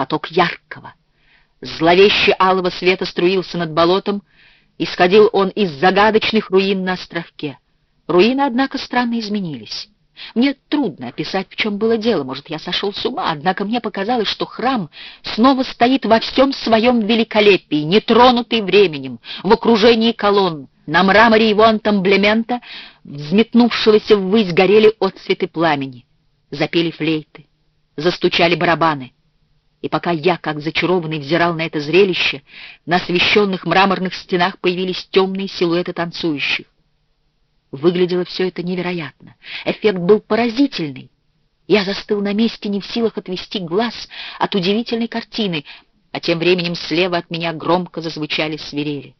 поток яркого, зловеще алого света струился над болотом, исходил он из загадочных руин на островке. Руины, однако, странно изменились. Мне трудно описать, в чем было дело, может, я сошел с ума, однако мне показалось, что храм снова стоит во всем своем великолепии, нетронутый временем, в окружении колонн. На мраморе его антамблемента, взметнувшегося ввысь, горели отцветы пламени. Запели флейты, застучали барабаны. И пока я, как зачарованный, взирал на это зрелище, на освещенных мраморных стенах появились темные силуэты танцующих. Выглядело все это невероятно. Эффект был поразительный. Я застыл на месте, не в силах отвести глаз от удивительной картины, а тем временем слева от меня громко зазвучали свирели.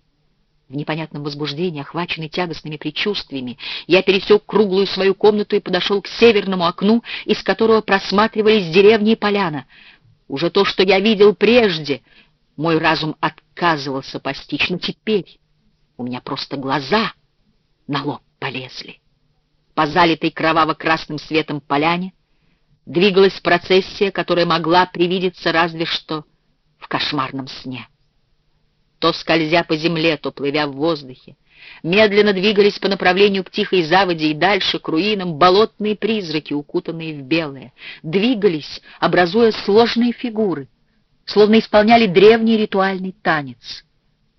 В непонятном возбуждении, охваченный тягостными предчувствиями, я пересек круглую свою комнату и подошел к северному окну, из которого просматривались деревни и поляна. Уже то, что я видел прежде, мой разум отказывался постичь, но теперь у меня просто глаза на лоб полезли. По залитой кроваво-красным светом поляне двигалась процессия, которая могла привидеться разве что в кошмарном сне. То скользя по земле, то плывя в воздухе, медленно двигались по направлению к тихой заводе и дальше к руинам болотные призраки, укутанные в белое. Двигались, образуя сложные фигуры, словно исполняли древний ритуальный танец.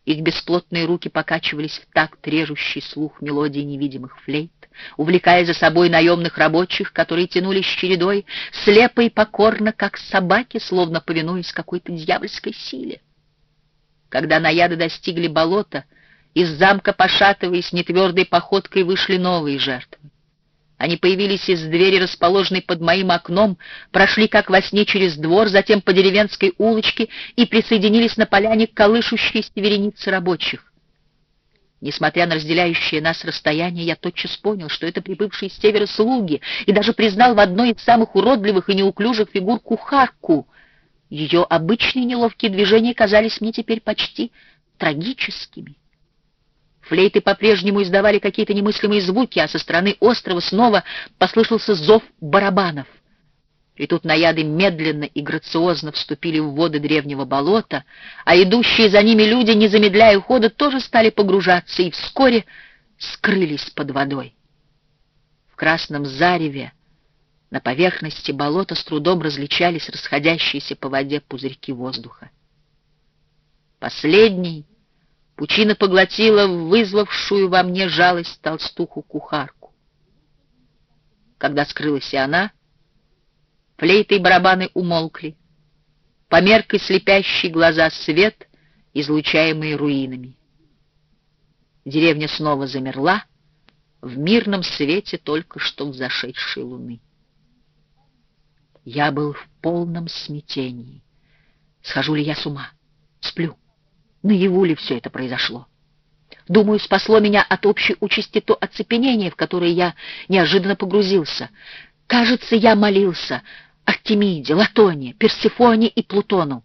Их бесплотные руки покачивались в такт режущий слух мелодии невидимых флейт, увлекая за собой наемных рабочих, которые тянулись чередой, слепо и покорно, как собаки, словно повинуясь какой-то дьявольской силе. Когда наяды достигли болота, из замка, пошатываясь нетвердой походкой, вышли новые жертвы. Они появились из двери, расположенной под моим окном, прошли как во сне через двор, затем по деревенской улочке и присоединились на поляне к колышущейся веренице рабочих. Несмотря на разделяющее нас расстояние, я тотчас понял, что это прибывшие с севера слуги, и даже признал в одной из самых уродливых и неуклюжих фигур кухарку. Ее обычные неловкие движения казались мне теперь почти трагическими. Флейты по-прежнему издавали какие-то немыслимые звуки, а со стороны острова снова послышался зов барабанов. И тут наяды медленно и грациозно вступили в воды древнего болота, а идущие за ними люди, не замедляя хода, тоже стали погружаться и вскоре скрылись под водой. В красном зареве на поверхности болота с трудом различались расходящиеся по воде пузырьки воздуха. Последний Пучина поглотила вызвавшую во мне жалость толстуху-кухарку. Когда скрылась и она, флейты и барабаны умолкли. Померк и слепящий глаза свет, излучаемый руинами. Деревня снова замерла в мирном свете только что взошедшей луны. Я был в полном смятении. Схожу ли я с ума? Сплю. Наяву ли все это произошло? Думаю, спасло меня от общей участи то оцепенение, в которое я неожиданно погрузился. Кажется, я молился Артемиде, Латоне, Персифоне и Плутону.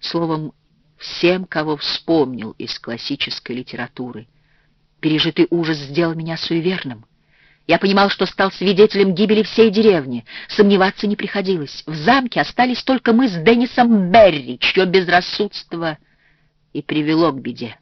Словом, всем, кого вспомнил из классической литературы. Пережитый ужас сделал меня суеверным. Я понимал, что стал свидетелем гибели всей деревни. Сомневаться не приходилось. В замке остались только мы с Деннисом Берри, чье безрассудство и привело к беде.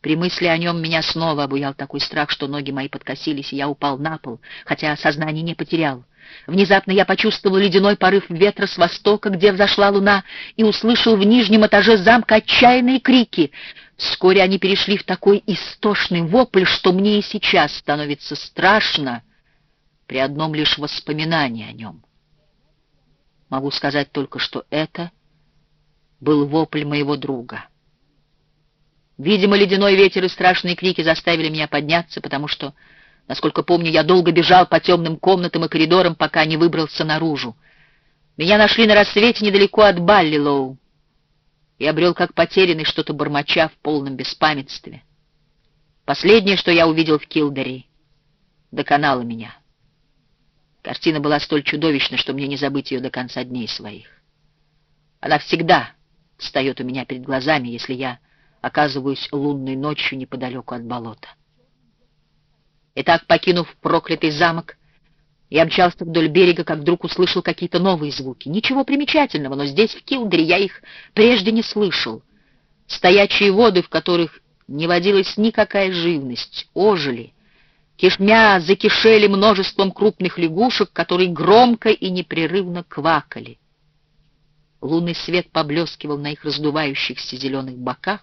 При мысли о нем меня снова обуял такой страх, что ноги мои подкосились, и я упал на пол, хотя сознание не потерял. Внезапно я почувствовал ледяной порыв ветра с востока, где взошла луна, и услышал в нижнем этаже замка отчаянные крики. Вскоре они перешли в такой истошный вопль, что мне и сейчас становится страшно при одном лишь воспоминании о нем. Могу сказать только, что это — был вопль моего друга. Видимо, ледяной ветер и страшные крики заставили меня подняться, потому что, насколько помню, я долго бежал по темным комнатам и коридорам, пока не выбрался наружу. Меня нашли на рассвете недалеко от Баллилоу и обрел как потерянный что-то бормоча в полном беспамятстве. Последнее, что я увидел в Килдери, доконало меня. Картина была столь чудовищна, что мне не забыть ее до конца дней своих. Она всегда встает у меня перед глазами, если я оказываюсь лунной ночью неподалеку от болота. Итак, покинув проклятый замок, Я мчался вдоль берега, как вдруг услышал какие-то новые звуки. Ничего примечательного, но здесь, в Килдере, я их прежде не слышал. Стоячие воды, в которых не водилась никакая живность, ожили. Кишмя закишели множеством крупных лягушек, которые громко и непрерывно квакали. Лунный свет поблескивал на их раздувающихся зеленых боках,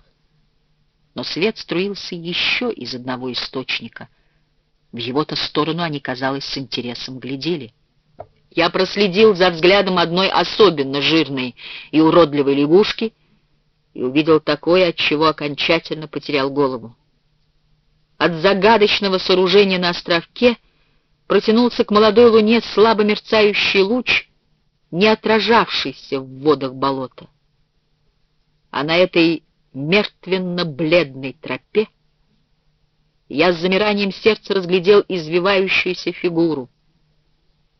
но свет струился еще из одного источника. В его-то сторону они, казалось, с интересом глядели. Я проследил за взглядом одной особенно жирной и уродливой лягушки и увидел такое, от чего окончательно потерял голову. От загадочного сооружения на островке протянулся к молодой луне слабо мерцающий луч, не отражавшийся в водах болота. А на этой мертвенно-бледной тропе я с замиранием сердца разглядел извивающуюся фигуру,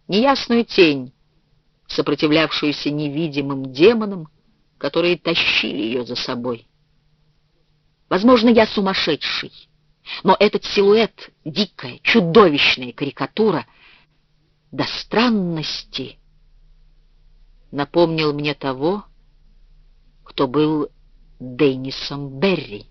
неясную тень, сопротивлявшуюся невидимым демонам, которые тащили ее за собой. Возможно, я сумасшедший, но этот силуэт, дикая, чудовищная карикатура, до странности напомнил мне того, кто был Деннисом Берри.